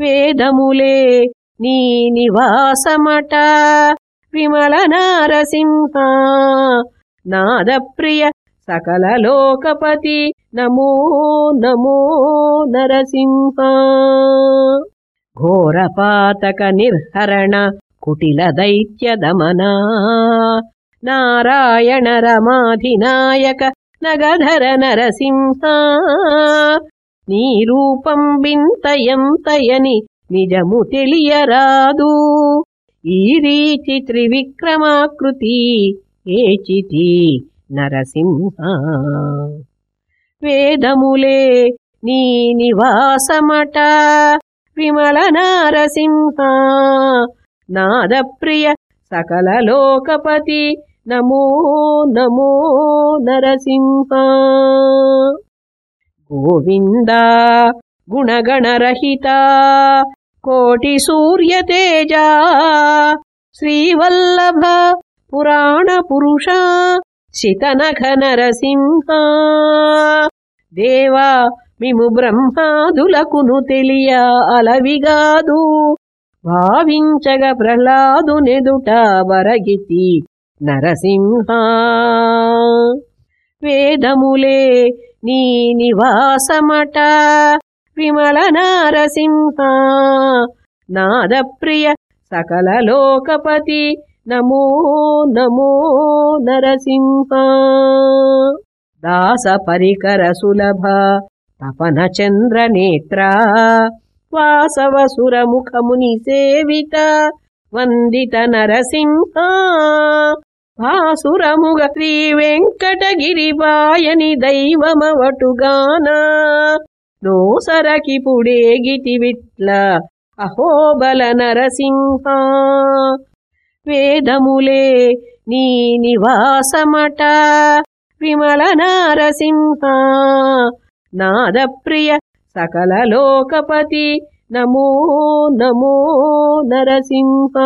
వేదములే నీ నివాసమట. విమల నారసింహ నాదప్రియ సకల లోకపతి. నమో నమో నరసింహ. ఘోరపాతక నిర్హరణ కుటిల దైత్య దమనా. నారాయణ రమాధినాయక నగధర నరసింహ. నీ రూపం వింతయంతయని నిజము తెలియరాదు. ఈ రీచి త్రివిక్రమాకృతి ఏచితి నరసింహ. వేదములే నీ నివాసమట విమల నారసింహ. నాదప్రియ సకల లోకపతి నమో నమో నరసింహ. గోవింద గుణగణరహిత కోటి సూర్యతేజ శ్రీవల్లభ పురాణ పురుష శితనఖ నరసింహ. దేవా మిము బ్రహ్మాదులకును తెలియ అలవిగాదు భావించగ ప్రహ్లాదునెదుట వరగితి నరసింహ. వేదములే నీ నివాసమట విమల నారసింహ. నాదప్రియ సకల లోకపతి నమో నమో నరసింహ. దాస పరికర సులభ తపన చంద్ర నేత్ర వాసవ సురముఖముని సేవిత వందిత నరసింహ. భాసురముగ శ్రీ వెంకటగిరిపాయని దైవమవటుగాన. నోసరకి పుడే గిటివిట్ల అహోబల నరసింహ. వేదములే నీ నివాసమట విమల నరసింహ. నాదప్రియ సకల లోకపతి నమో నమో నరసింహ.